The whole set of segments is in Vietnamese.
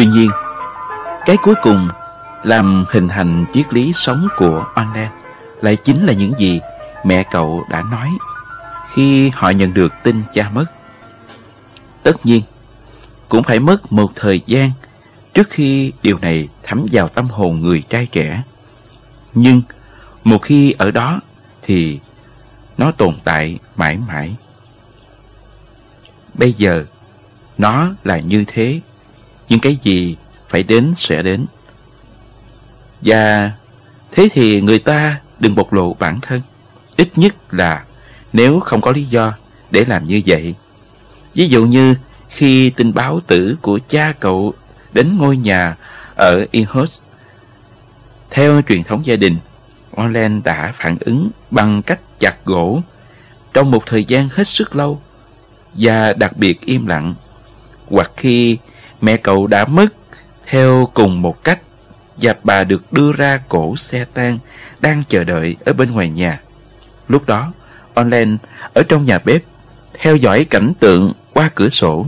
Tuy nhiên, cái cuối cùng làm hình thành triết lý sống của Onan lại chính là những gì mẹ cậu đã nói khi họ nhận được tin cha mất. Tất nhiên, cũng phải mất một thời gian trước khi điều này thấm vào tâm hồn người trai trẻ. Nhưng một khi ở đó thì nó tồn tại mãi mãi. Bây giờ, nó là như thế, nhưng cái gì phải đến sẽ đến. Và thế thì người ta đừng bộc lộ bản thân, ít nhất là nếu không có lý do để làm như vậy. Ví dụ như khi tin báo tử của cha cậu đến ngôi nhà ở Inhos. Theo truyền thống gia đình, Orlen đã phản ứng bằng cách chặt gỗ trong một thời gian hết sức lâu và đặc biệt im lặng. Hoặc khi mẹ cậu đã mất theo cùng một cách và bà được đưa ra cổ xe tang đang chờ đợi ở bên ngoài nhà. Lúc đó, Online ở trong nhà bếp theo dõi cảnh tượng qua cửa sổ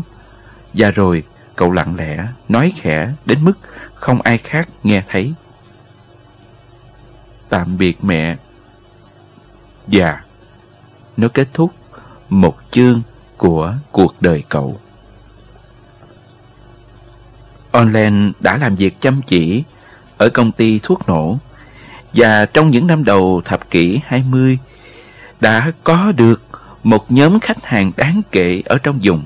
và rồi cậu lặng lẽ nói khẽ đến mức không ai khác nghe thấy. Tạm biệt mẹ. Và nó kết thúc một chương của cuộc đời cậu. Onlen đã làm việc chăm chỉ ở công ty thuốc nổ và trong những năm đầu thập kỷ 20 đã có được một nhóm khách hàng đáng kể ở trong vùng.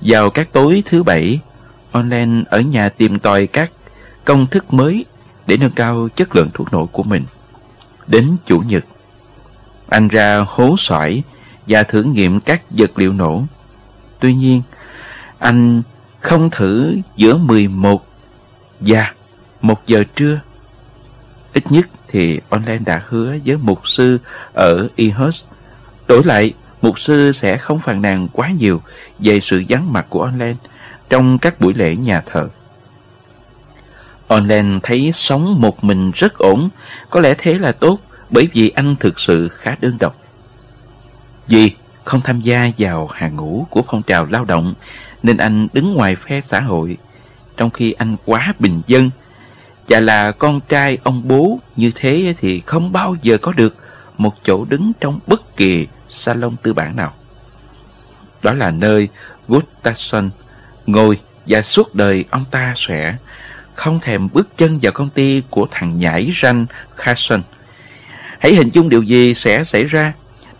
Vào các tối thứ bảy, Onlen ở nhà tìm tòi các công thức mới để nâng cao chất lượng thuốc nổ của mình. Đến Chủ nhật, anh ra hố sỏi và thử nghiệm các vật liệu nổ. Tuy nhiên, anh không thử giữa 11 và 1 giờ trưa. Ít nhất thì online đã hứa với mục sư ở Ehus. Đổi lại, mục sư sẽ không phàn nàn quá nhiều về sự vắng mặt của online trong các buổi lễ nhà thờ. Online thấy sống một mình rất ổn, có lẽ thế là tốt bởi vì anh thực sự khá đơn độc. Vì không tham gia vào hàng ngũ của phong trào lao động nên anh đứng ngoài phe xã hội, trong khi anh quá bình dân và là con trai ông bố như thế thì không bao giờ có được một chỗ đứng trong bất kỳ salon tư bản nào. Đó là nơi Gustafsson ngồi và suốt đời ông ta sẽ không thèm bước chân vào công ty của thằng nhảy ranh Carson. Hãy hình dung điều gì sẽ xảy ra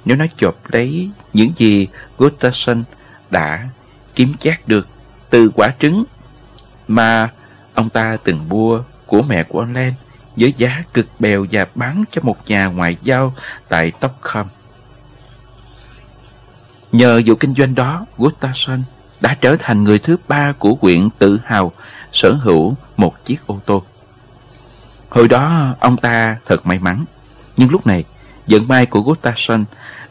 nếu nó chộp lấy những gì Gustafsson đã kiếm chát được từ quả trứng mà ông ta từng mua của mẹ của anh Len với giá cực bèo và bán cho một nhà ngoại giao tại Stockholm. Nhờ vụ kinh doanh đó, Gustafsson đã trở thành người thứ ba của huyện tự hào sở hữu một chiếc ô tô. Hồi đó ông ta thật may mắn, nhưng lúc này vận may của Gustafsson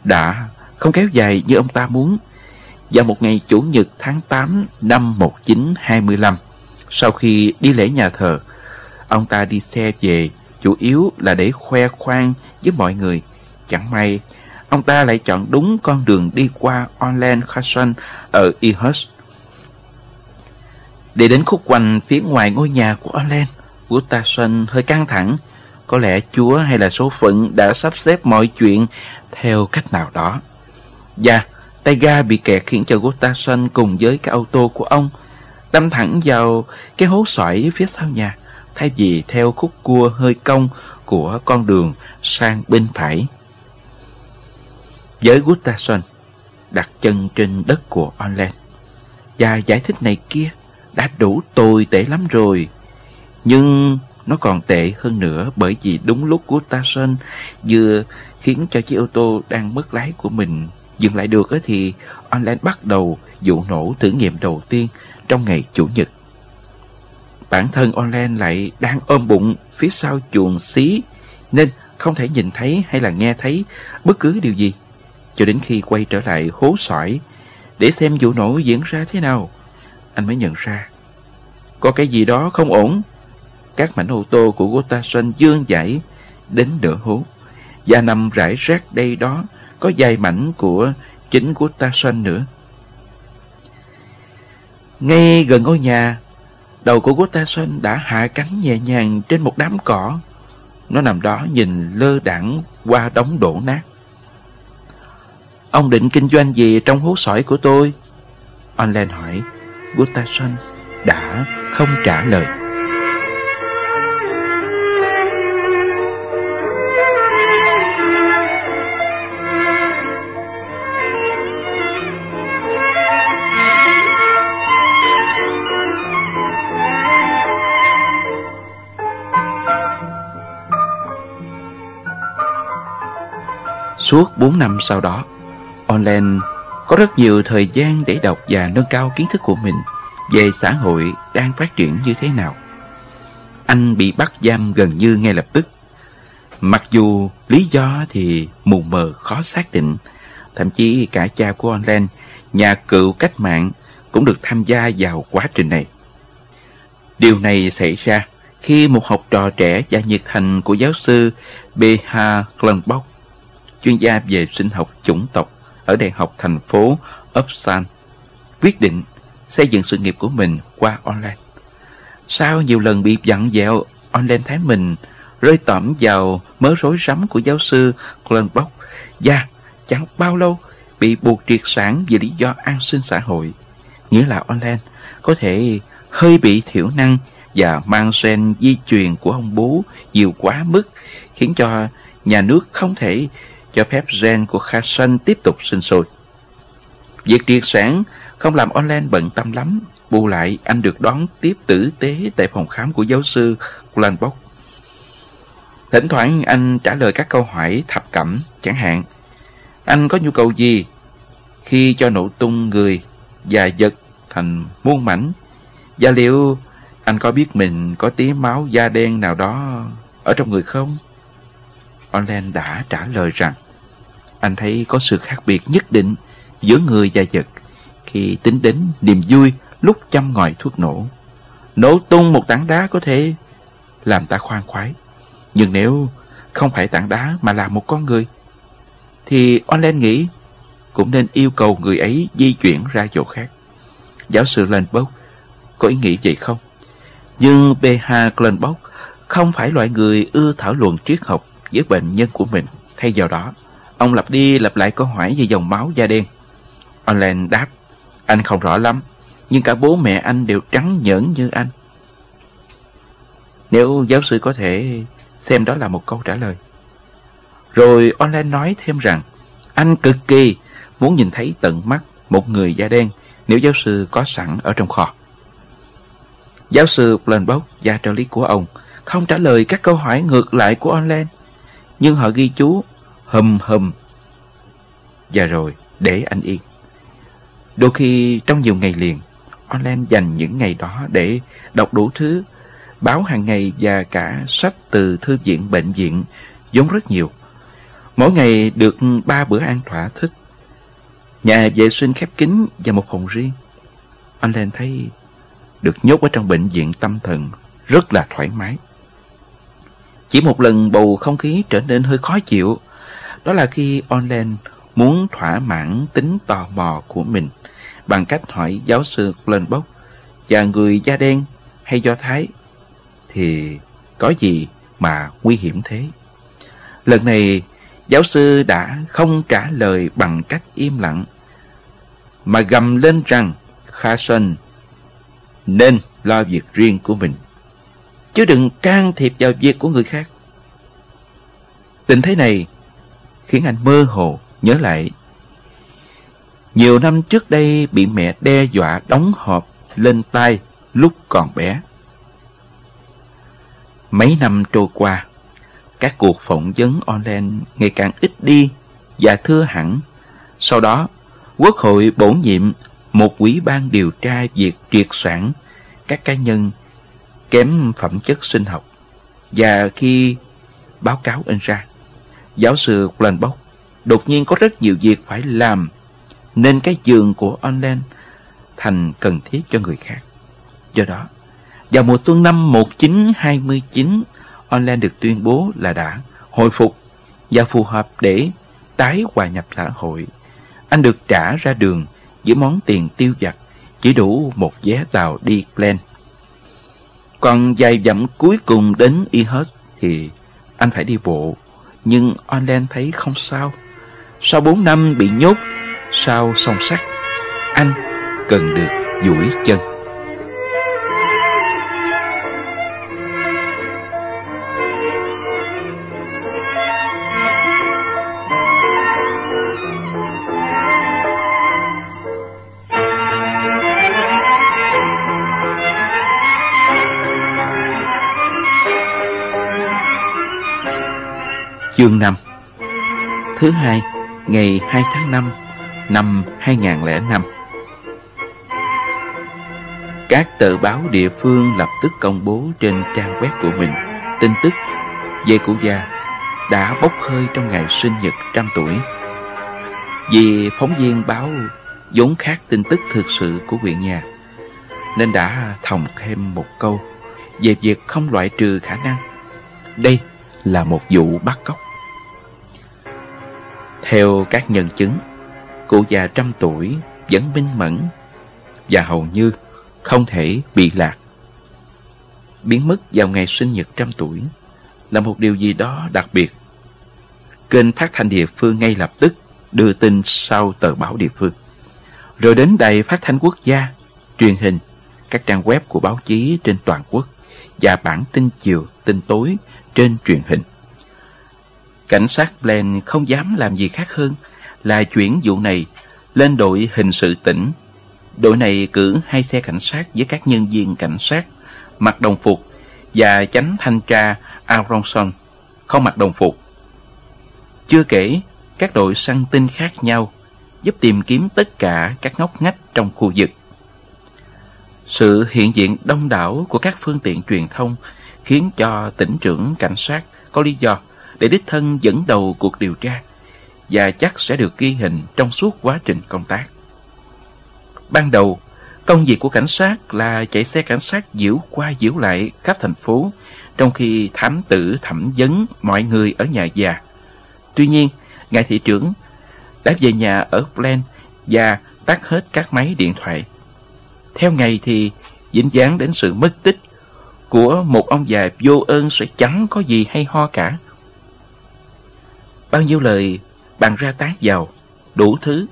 đã không kéo dài như ông ta muốn. Vào một ngày Chủ nhật tháng 8 năm 1925, sau khi đi lễ nhà thờ, ông ta đi xe về chủ yếu là để khoe khoang với mọi người. Chẳng may, ông ta lại chọn đúng con đường đi qua Orland Carson ở Ehurst. Để đến khúc quanh phía ngoài ngôi nhà của Orland, Gustafson hơi căng thẳng. Có lẽ Chúa hay là số phận đã sắp xếp mọi chuyện theo cách nào đó. Và tay ga bị kẹt khiến cho Gustafsson cùng với cái ô tô của ông đâm thẳng vào cái hố sỏi phía sau nhà, thay vì theo khúc cua hơi cong của con đường sang bên phải. Với Gustafsson, đặt chân trên đất của Orland, và giải thích này kia đã đủ tồi tệ lắm rồi. Nhưng nó còn tệ hơn nữa bởi vì đúng lúc Gustafsson vừa khiến cho chiếc ô tô đang mất lái của mình dừng lại được thì online bắt đầu vụ nổ thử nghiệm đầu tiên trong ngày Chủ nhật. Bản thân online lại đang ôm bụng phía sau chuồng xí, nên không thể nhìn thấy hay là nghe thấy bất cứ điều gì cho đến khi quay trở lại hố sỏi để xem vụ nổ diễn ra thế nào. Anh mới nhận ra có cái gì đó không ổn. Các mảnh ô tô của Gotason dương dãy đến nửa hố và nằm rải rác đây đó có vài mảnh của chính của ta xoanh nữa. Ngay gần ngôi nhà, Đầu của Gustafsson đã hạ cánh nhẹ nhàng trên một đám cỏ. Nó nằm đó nhìn lơ đãng qua đống đổ nát. Ông định kinh doanh gì trong hố sỏi của tôi? Online hỏi. Gustafsson đã không trả lời. Suốt 4 năm sau đó, Online có rất nhiều thời gian để đọc và nâng cao kiến thức của mình về xã hội đang phát triển như thế nào. Anh bị bắt giam gần như ngay lập tức. Mặc dù lý do thì mù mờ khó xác định, thậm chí cả cha của Online, nhà cựu cách mạng, cũng được tham gia vào quá trình này. Điều này xảy ra khi một học trò trẻ và nhiệt thành của giáo sư B.H. Klenbock chuyên gia về sinh học chủng tộc ở Đại học thành phố Uppsala, quyết định xây dựng sự nghiệp của mình qua online. Sau nhiều lần bị dặn dẹo, online thấy mình rơi tẩm vào mớ rối rắm của giáo sư Klenbock và chẳng bao lâu bị buộc triệt sản vì lý do an sinh xã hội. Nghĩa là online có thể hơi bị thiểu năng và mang gen di truyền của ông bố nhiều quá mức khiến cho nhà nước không thể cho phép gen của Kha Sanh tiếp tục sinh sôi. Việc triệt sản không làm online bận tâm lắm, bù lại anh được đón tiếp tử tế tại phòng khám của giáo sư Glanbock. Thỉnh thoảng anh trả lời các câu hỏi thập cẩm, chẳng hạn Anh có nhu cầu gì khi cho nổ tung người và vật thành muôn mảnh? Và liệu anh có biết mình có tí máu da đen nào đó ở trong người không? Online đã trả lời rằng anh thấy có sự khác biệt nhất định giữa người và vật khi tính đến niềm vui lúc chăm ngòi thuốc nổ. Nổ tung một tảng đá có thể làm ta khoan khoái. Nhưng nếu không phải tảng đá mà là một con người, thì olen nghĩ cũng nên yêu cầu người ấy di chuyển ra chỗ khác. Giáo sư Lenbock có ý nghĩ vậy không? Nhưng B.H. Glenbock không phải loại người ưa thảo luận triết học với bệnh nhân của mình. Thay vào đó, ông lặp đi lặp lại câu hỏi về dòng máu da đen. Online đáp, anh không rõ lắm, nhưng cả bố mẹ anh đều trắng nhẫn như anh. Nếu giáo sư có thể xem đó là một câu trả lời. Rồi Online nói thêm rằng, anh cực kỳ muốn nhìn thấy tận mắt một người da đen nếu giáo sư có sẵn ở trong kho. Giáo sư Blenbock và trợ lý của ông không trả lời các câu hỏi ngược lại của online, nhưng họ ghi chú hầm hầm và rồi để anh yên. Đôi khi trong nhiều ngày liền, online dành những ngày đó để đọc đủ thứ, báo hàng ngày và cả sách từ thư viện bệnh viện, vốn rất nhiều. Mỗi ngày được ba bữa ăn thỏa thích. Nhà vệ sinh khép kín và một phòng riêng. Online thấy được nhốt ở trong bệnh viện tâm thần rất là thoải mái. Chỉ một lần bầu không khí trở nên hơi khó chịu, đó là khi online muốn thỏa mãn tính tò mò của mình bằng cách hỏi giáo sư Glenbock và người da đen hay do Thái thì có gì mà nguy hiểm thế. Lần này, giáo sư đã không trả lời bằng cách im lặng, mà gầm lên rằng Carson nên lo việc riêng của mình, chứ đừng can thiệp vào việc của người khác. Tình thế này khiến anh mơ hồ nhớ lại nhiều năm trước đây bị mẹ đe dọa đóng hộp lên tay lúc còn bé. Mấy năm trôi qua, các cuộc phỏng vấn online ngày càng ít đi và thưa hẳn. Sau đó, Quốc hội bổ nhiệm một ủy ban điều tra việc triệt sản các cá nhân kém phẩm chất sinh học. Và khi báo cáo in ra, giáo sư Glenbock đột nhiên có rất nhiều việc phải làm nên cái giường của online thành cần thiết cho người khác. Do đó, vào mùa xuân năm 1929, online được tuyên bố là đã hồi phục và phù hợp để tái hòa nhập xã hội. Anh được trả ra đường với món tiền tiêu vặt chỉ đủ một vé tàu đi Glen. Còn vài dặm cuối cùng đến Ihot thì anh phải đi bộ. Nhưng Orlen thấy không sao. Sau 4 năm bị nhốt sau song sắt, anh cần được duỗi chân. Chương 5 Thứ hai, ngày 2 tháng 5 năm 2005 Các tờ báo địa phương lập tức công bố trên trang web của mình tin tức về cụ già đã bốc hơi trong ngày sinh nhật trăm tuổi. Vì phóng viên báo vốn khác tin tức thực sự của huyện nhà, nên đã thòng thêm một câu về việc không loại trừ khả năng. Đây là một vụ bắt cóc. Theo các nhân chứng, cụ già trăm tuổi vẫn minh mẫn và hầu như không thể bị lạc. Biến mất vào ngày sinh nhật trăm tuổi là một điều gì đó đặc biệt. Kênh phát thanh địa phương ngay lập tức đưa tin sau tờ báo địa phương. Rồi đến đài phát thanh quốc gia, truyền hình, các trang web của báo chí trên toàn quốc và bản tin chiều, tin tối trên truyền hình. Cảnh sát Blaine không dám làm gì khác hơn là chuyển vụ này lên đội hình sự tỉnh. Đội này cử hai xe cảnh sát với các nhân viên cảnh sát mặc đồng phục và chánh thanh tra Aronson không mặc đồng phục. Chưa kể, các đội săn tin khác nhau giúp tìm kiếm tất cả các ngóc ngách trong khu vực. Sự hiện diện đông đảo của các phương tiện truyền thông khiến cho tỉnh trưởng cảnh sát có lý do để đích thân dẫn đầu cuộc điều tra và chắc sẽ được ghi hình trong suốt quá trình công tác. Ban đầu, công việc của cảnh sát là chạy xe cảnh sát diễu qua diễu lại khắp thành phố, trong khi thám tử thẩm vấn mọi người ở nhà già. Tuy nhiên, ngài thị trưởng đã về nhà ở Plan và tắt hết các máy điện thoại. Theo ngày thì dính dáng đến sự mất tích của một ông già vô ơn sẽ chẳng có gì hay ho cả. Bao nhiêu lời bằng ra tác vào, đủ thứ.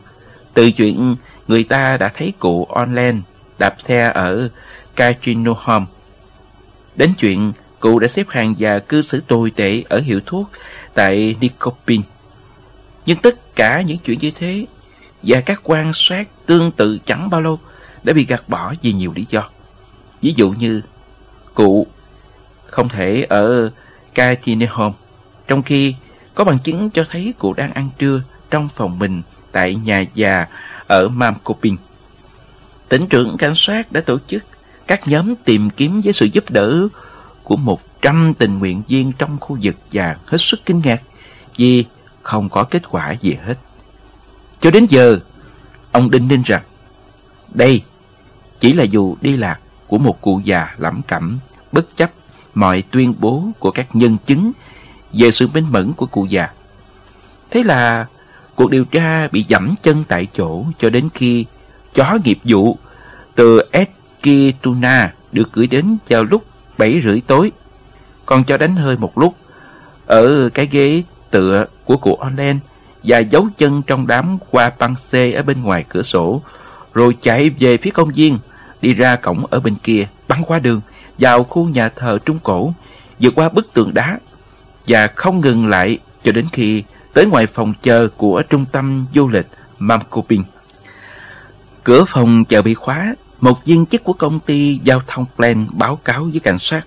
Từ chuyện người ta đã thấy cụ online đạp xe ở Casino Home, đến chuyện cụ đã xếp hàng và cư xử tồi tệ ở hiệu thuốc tại Nicopin. Nhưng tất cả những chuyện như thế và các quan sát tương tự chẳng bao lâu đã bị gạt bỏ vì nhiều lý do. Ví dụ như cụ không thể ở Casino Home, trong khi có bằng chứng cho thấy cụ đang ăn trưa trong phòng mình tại nhà già ở Mamkoping. Tỉnh trưởng cảnh sát đã tổ chức các nhóm tìm kiếm với sự giúp đỡ của 100 tình nguyện viên trong khu vực và hết sức kinh ngạc vì không có kết quả gì hết. Cho đến giờ, ông đinh ninh rằng đây chỉ là dù đi lạc của một cụ già lẩm cẩm bất chấp mọi tuyên bố của các nhân chứng về sự minh mẫn của cụ già. Thế là cuộc điều tra bị dẫm chân tại chỗ cho đến khi chó nghiệp vụ từ Eskituna được gửi đến vào lúc 7 rưỡi tối. Còn cho đánh hơi một lúc, ở cái ghế tựa của cụ olen và giấu chân trong đám qua băng xê ở bên ngoài cửa sổ, rồi chạy về phía công viên, đi ra cổng ở bên kia băng qua đường, vào khu nhà thờ Trung Cổ, vượt qua bức tường đá và không ngừng lại cho đến khi tới ngoài phòng chờ của trung tâm du lịch Mamkoping. Cửa phòng chờ bị khóa, một viên chức của công ty giao thông Plan báo cáo với cảnh sát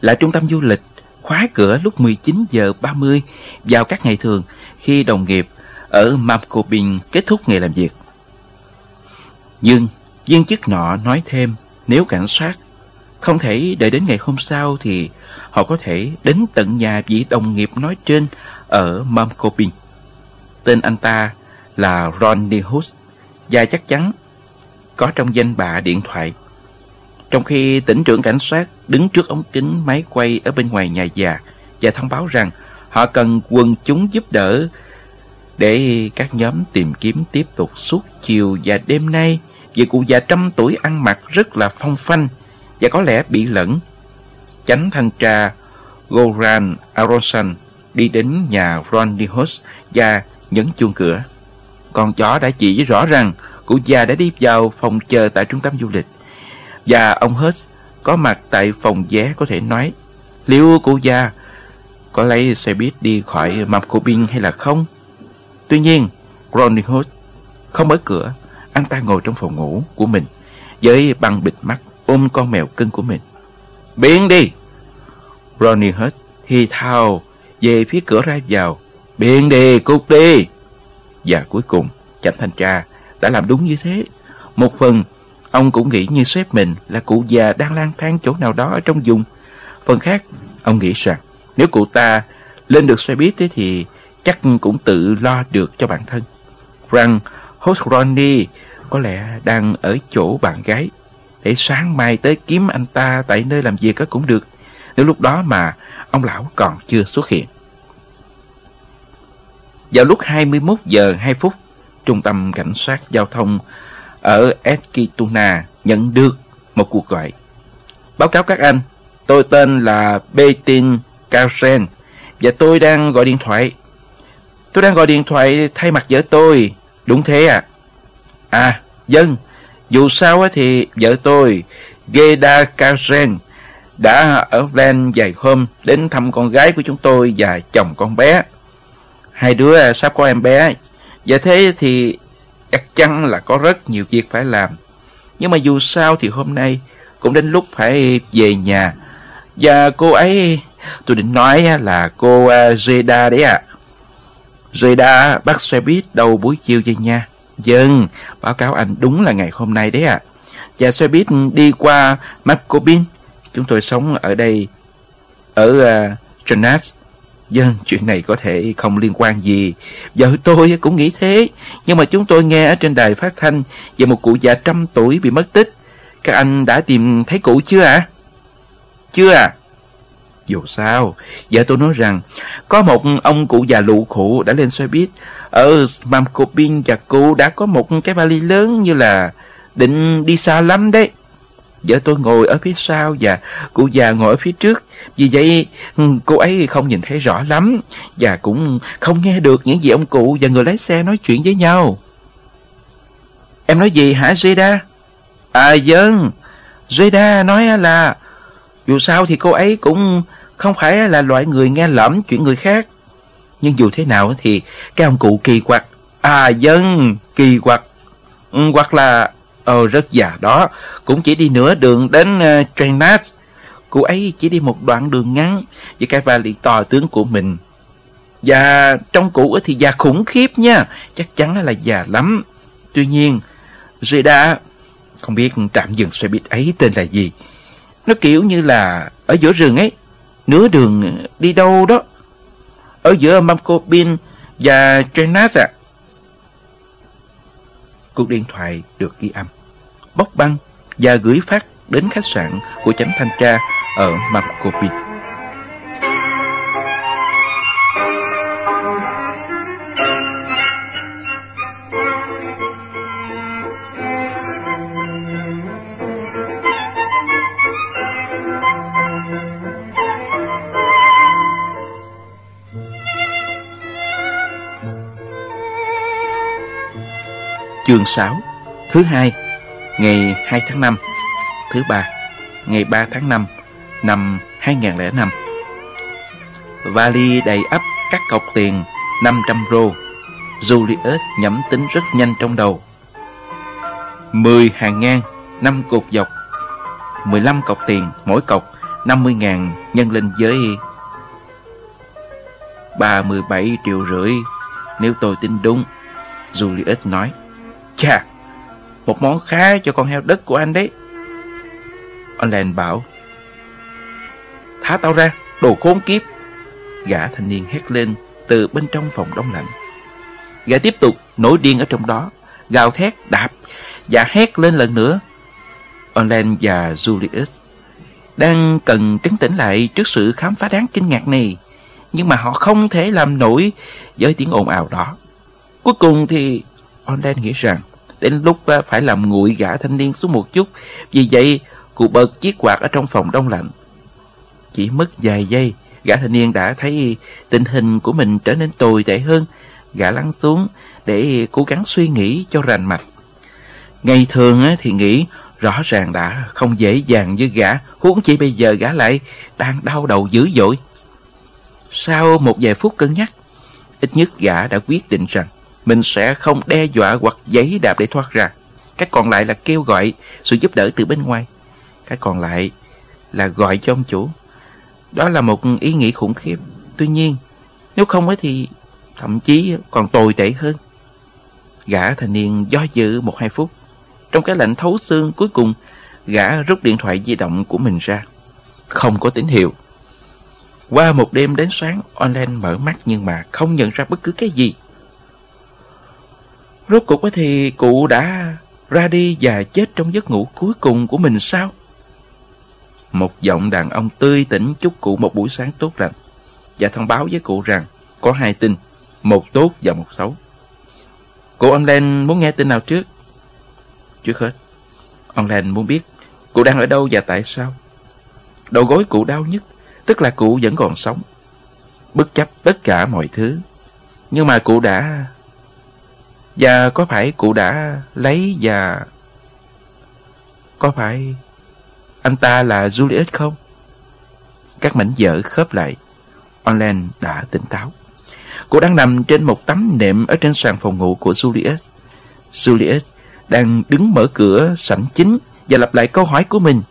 là trung tâm du lịch khóa cửa lúc 19 giờ 30 vào các ngày thường khi đồng nghiệp ở Mamkoping kết thúc ngày làm việc. Nhưng viên chức nọ nói thêm nếu cảnh sát không thể đợi đến ngày hôm sau thì họ có thể đến tận nhà vị đồng nghiệp nói trên ở Mamkoping. Tên anh ta là Ronnie Hood, và chắc chắn có trong danh bạ điện thoại. Trong khi tỉnh trưởng cảnh sát đứng trước ống kính máy quay ở bên ngoài nhà già và thông báo rằng họ cần quần chúng giúp đỡ để các nhóm tìm kiếm tiếp tục suốt chiều và đêm nay vì cụ già trăm tuổi ăn mặc rất là phong phanh và có lẽ bị lẫn chánh thanh tra Goran Aronson đi đến nhà Ron Hoss và nhấn chuông cửa. Con chó đã chỉ rõ rằng cụ già đã đi vào phòng chờ tại trung tâm du lịch. Và ông Hus có mặt tại phòng vé có thể nói liệu cụ già có lấy xe buýt đi khỏi Markobin hay là không? Tuy nhiên, Ronnie Hoss không mở cửa. Anh ta ngồi trong phòng ngủ của mình với băng bịt mắt ôm con mèo cưng của mình. Biến đi! Ronnie hết thì thào về phía cửa ra vào. Biện đi, cút đi! Và cuối cùng, chánh thanh tra đã làm đúng như thế. Một phần, ông cũng nghĩ như sếp mình là cụ già đang lang thang chỗ nào đó ở trong vùng. Phần khác, ông nghĩ rằng nếu cụ ta lên được xe buýt thế thì chắc cũng tự lo được cho bản thân. Rằng host Ronnie có lẽ đang ở chỗ bạn gái để sáng mai tới kiếm anh ta tại nơi làm việc cũng được. Nếu lúc đó mà ông lão còn chưa xuất hiện. Vào lúc 21 giờ 2 phút, Trung tâm Cảnh sát Giao thông ở Eskituna nhận được một cuộc gọi. Báo cáo các anh, tôi tên là Betin Carlsen và tôi đang gọi điện thoại. Tôi đang gọi điện thoại thay mặt vợ tôi. Đúng thế à? À, dân, dù sao thì vợ tôi, Geda Carlsen, đã ở Van vài hôm đến thăm con gái của chúng tôi và chồng con bé. Hai đứa à, sắp có em bé, và thế thì chắc chắn là có rất nhiều việc phải làm. Nhưng mà dù sao thì hôm nay cũng đến lúc phải về nhà. Và cô ấy, tôi định nói à, là cô à, Zeda đấy ạ. À. Zeda bắt xe buýt đầu buổi chiều về nhà. Dân, báo cáo anh đúng là ngày hôm nay đấy ạ. À. Và xe buýt đi qua Macobin. Chúng tôi sống ở đây, ở à, uh, Jonas. Dân, chuyện này có thể không liên quan gì. Vợ tôi cũng nghĩ thế. Nhưng mà chúng tôi nghe ở trên đài phát thanh về một cụ già trăm tuổi bị mất tích. Các anh đã tìm thấy cụ chưa ạ? À? Chưa à? Dù sao, vợ tôi nói rằng có một ông cụ già lụ khụ đã lên xe buýt ở Mamkopin và cụ đã có một cái vali lớn như là định đi xa lắm đấy. Vợ tôi ngồi ở phía sau và cụ già ngồi ở phía trước. Vì vậy ừ, cô ấy không nhìn thấy rõ lắm và cũng không nghe được những gì ông cụ và người lái xe nói chuyện với nhau. Em nói gì hả Zeda? À dân, Zeda nói là dù sao thì cô ấy cũng không phải là loại người nghe lẫm chuyện người khác. Nhưng dù thế nào thì cái ông cụ kỳ quặc. À dân, kỳ quặc. Ừ, hoặc là Ồ rất già. Đó Cũng chỉ đi nửa đường đến ờ, uh, Trenat Cô ấy chỉ đi một đoạn đường ngắn Với cái vali to tướng của mình. Và trong cụ thì già khủng khiếp nha. Chắc chắn là già lắm. Tuy nhiên Rida Không biết trạm dừng xe buýt ấy tên là gì. Nó kiểu như là Ở giữa rừng ấy. Nửa đường đi đâu đó. Ở giữa Mamkopin và Trenat à Cuộc điện thoại được ghi âm bóc băng và gửi phát đến khách sạn của chánh thanh tra ở Mapcopi. Chương 6 Thứ hai ngày 2 tháng 5 Thứ ba, Ngày 3 tháng 5 Năm 2005 Vali đầy ắp các cọc tiền 500 rô. Julius nhẩm tính rất nhanh trong đầu. 10 hàng ngang 5 cột dọc. 15 cọc tiền Mỗi cọc 50.000 nhân lên với 37 triệu rưỡi, Nếu tôi tin đúng, Julius nói. Chà! Một món khá cho con heo đất của anh đấy. Online bảo Thả tao ra, đồ khốn kiếp. Gã thanh niên hét lên từ bên trong phòng đông lạnh. Gã tiếp tục nổi điên ở trong đó, gào thét, đạp và hét lên lần nữa. Online và Julius đang cần trấn tĩnh lại trước sự khám phá đáng kinh ngạc này. Nhưng mà họ không thể làm nổi với tiếng ồn ào đó. Cuối cùng thì Online nghĩ rằng Đến lúc phải làm nguội gã thanh niên xuống một chút Vì vậy cụ bật chiếc quạt ở trong phòng đông lạnh chỉ mất vài giây, gã thanh niên đã thấy tình hình của mình trở nên tồi tệ hơn. Gã lăn xuống để cố gắng suy nghĩ cho rành mạch. Ngày thường thì nghĩ rõ ràng đã không dễ dàng với gã, huống chỉ bây giờ gã lại đang đau đầu dữ dội. Sau một vài phút cân nhắc, ít nhất gã đã quyết định rằng mình sẽ không đe dọa hoặc giấy đạp để thoát ra. Cách còn lại là kêu gọi sự giúp đỡ từ bên ngoài. Cách còn lại là gọi cho ông chủ. Đó là một ý nghĩ khủng khiếp. Tuy nhiên, nếu không ấy thì thậm chí còn tồi tệ hơn. Gã thanh niên do dự một hai phút. Trong cái lạnh thấu xương cuối cùng, gã rút điện thoại di động của mình ra. Không có tín hiệu. Qua một đêm đến sáng, online mở mắt nhưng mà không nhận ra bất cứ cái gì. Rốt cuộc thì cụ đã ra đi và chết trong giấc ngủ cuối cùng của mình sao? Một giọng đàn ông tươi tỉnh chúc cụ một buổi sáng tốt lành và thông báo với cụ rằng có hai tin, một tốt và một xấu. Cụ online muốn nghe tin nào trước? Trước hết, online muốn biết cụ đang ở đâu và tại sao. Đầu gối cụ đau nhất, tức là cụ vẫn còn sống. Bất chấp tất cả mọi thứ. Nhưng mà cụ đã và có phải cụ đã lấy và... Có phải anh ta là juliet không? Các mảnh vỡ khớp lại. Online đã tỉnh táo. Cô đang nằm trên một tấm nệm ở trên sàn phòng ngủ của juliet juliet đang đứng mở cửa sảnh chính và lặp lại câu hỏi của mình.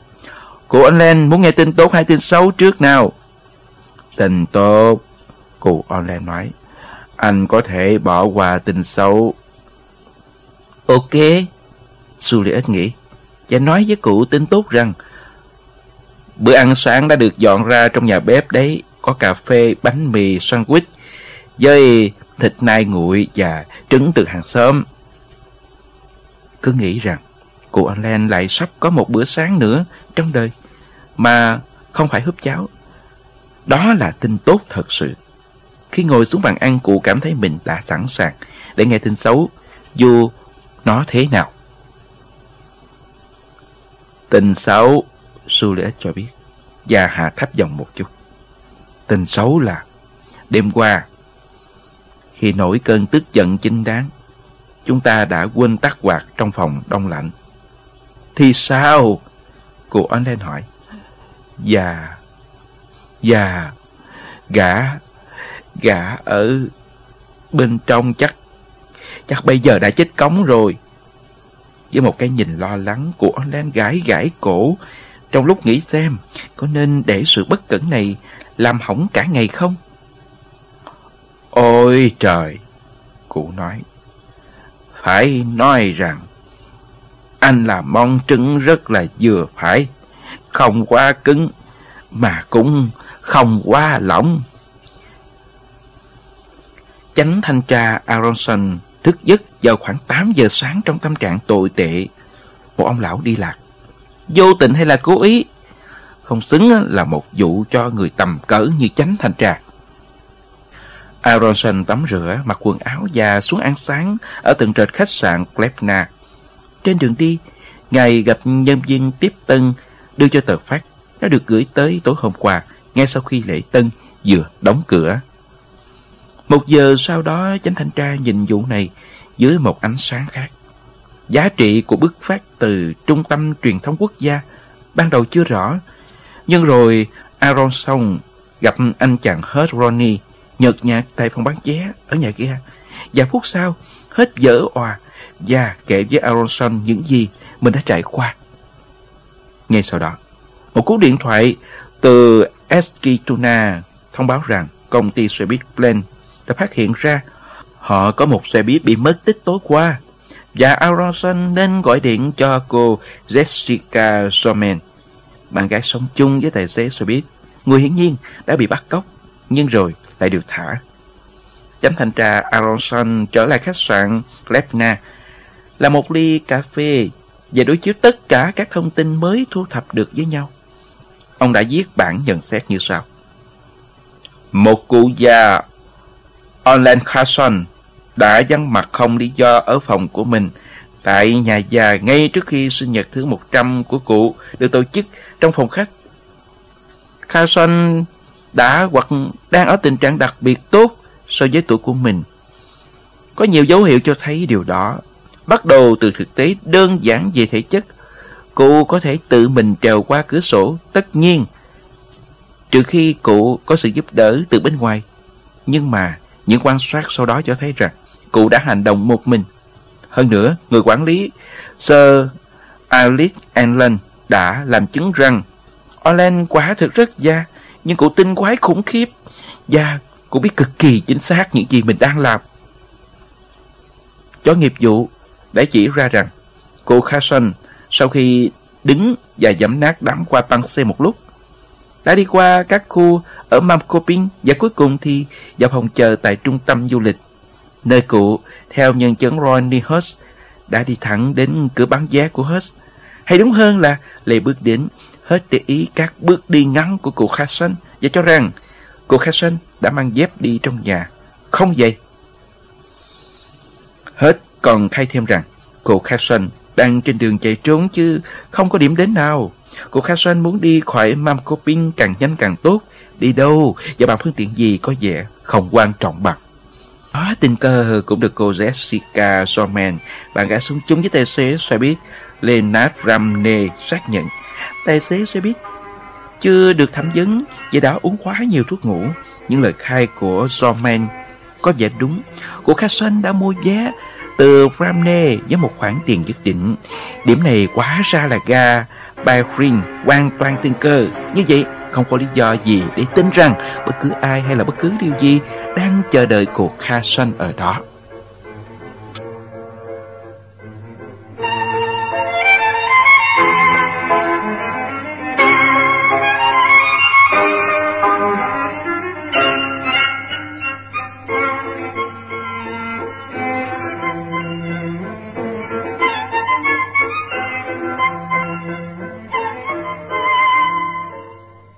Cô online muốn nghe tin tốt hay tin xấu trước nào? Tin tốt, cô online nói. Anh có thể bỏ qua tin xấu Ok. Juliet nghĩ và nói với cụ tin tốt rằng bữa ăn sáng đã được dọn ra trong nhà bếp đấy, có cà phê, bánh mì, sandwich với thịt nai nguội và trứng từ hàng xóm. Cứ nghĩ rằng cụ alan lại sắp có một bữa sáng nữa trong đời mà không phải húp cháo. Đó là tin tốt thật sự. Khi ngồi xuống bàn ăn, cụ cảm thấy mình đã sẵn sàng để nghe tin xấu, dù nó thế nào. Tình xấu, Juliet cho biết, và hạ thấp giọng một chút. Tình xấu là, đêm qua, khi nổi cơn tức giận chính đáng, chúng ta đã quên tắt quạt trong phòng đông lạnh. Thì sao? Cô Online hỏi. Dạ, dạ, gã, gã ở bên trong chắc Chắc bây giờ đã chết cống rồi. Với một cái nhìn lo lắng của Orlan gãi gãi cổ, trong lúc nghĩ xem có nên để sự bất cẩn này làm hỏng cả ngày không? Ôi trời! Cụ nói. Phải nói rằng anh là món trứng rất là vừa phải. Không quá cứng mà cũng không quá lỏng. Chánh thanh tra Aronson thức giấc vào khoảng 8 giờ sáng trong tâm trạng tồi tệ. Một ông lão đi lạc. Vô tình hay là cố ý? Không xứng là một vụ cho người tầm cỡ như chánh thành trà. Aronson tắm rửa, mặc quần áo và xuống ăn sáng ở tầng trệt khách sạn Klepna. Trên đường đi, Ngài gặp nhân viên tiếp tân đưa cho tờ phát. Nó được gửi tới tối hôm qua, ngay sau khi lễ tân vừa đóng cửa. Một giờ sau đó chánh thanh tra nhìn vụ này dưới một ánh sáng khác. Giá trị của bức phát từ Trung tâm Truyền thống Quốc gia ban đầu chưa rõ, nhưng rồi aronson gặp anh chàng hết Ronnie nhợt nhạt tại phòng bán vé ở nhà ga. Và phút sau, hết dở òa và kể với Aronson những gì mình đã trải qua. Ngay sau đó, một cú điện thoại từ Eskituna thông báo rằng công ty xe buýt Plan đã phát hiện ra họ có một xe buýt bị mất tích tối qua và Aronson nên gọi điện cho cô Jessica Somen, bạn gái sống chung với tài xế xe buýt. Người hiển nhiên đã bị bắt cóc, nhưng rồi lại được thả. Chánh thanh tra Aronson trở lại khách sạn Lepna là một ly cà phê và đối chiếu tất cả các thông tin mới thu thập được với nhau. Ông đã viết bản nhận xét như sau. Một cụ già Orland Carson đã vắng mặt không lý do ở phòng của mình tại nhà già ngay trước khi sinh nhật thứ 100 của cụ được tổ chức trong phòng khách. Carson đã hoặc đang ở tình trạng đặc biệt tốt so với tuổi của mình. Có nhiều dấu hiệu cho thấy điều đó. Bắt đầu từ thực tế đơn giản về thể chất, cụ có thể tự mình trèo qua cửa sổ, tất nhiên, trừ khi cụ có sự giúp đỡ từ bên ngoài. Nhưng mà những quan sát sau đó cho thấy rằng cụ đã hành động một mình. Hơn nữa, người quản lý Sir Alice Allen đã làm chứng rằng Orlan quả thực rất da, nhưng cụ tinh quái khủng khiếp và cụ biết cực kỳ chính xác những gì mình đang làm. Chó nghiệp vụ đã chỉ ra rằng cô Carson sau khi đứng và dẫm nát đám qua băng xe một lúc đã đi qua các khu ở Mamkoping và cuối cùng thì vào phòng chờ tại trung tâm du lịch nơi cụ theo nhân chứng Ronnie Hurst đã đi thẳng đến cửa bán vé của Hurst hay đúng hơn là lê bước đến hết để ý các bước đi ngắn của cụ Carson và cho rằng cô Carson đã mang dép đi trong nhà, không vậy. Hết còn khai thêm rằng cô Carson đang trên đường chạy trốn chứ không có điểm đến nào. Cô Carson muốn đi khỏi Mamcoping càng nhanh càng tốt. Đi đâu và bằng phương tiện gì có vẻ không quan trọng bằng. Đó tình cờ cũng được cô Jessica Sorman, bạn gái xuống chung với tài xế xe buýt Leonard ramne xác nhận. Tài xế xe buýt chưa được thẩm vấn vì đã uống quá nhiều thuốc ngủ. Những lời khai của Sorman có vẻ đúng. Cô Carson đã mua vé từ ramne với một khoản tiền nhất định. Điểm này quá ra là ga Byron hoàn toàn tình cờ. Như vậy, không có lý do gì để tin rằng bất cứ ai hay là bất cứ điều gì đang chờ đợi cuộc Carson ở đó.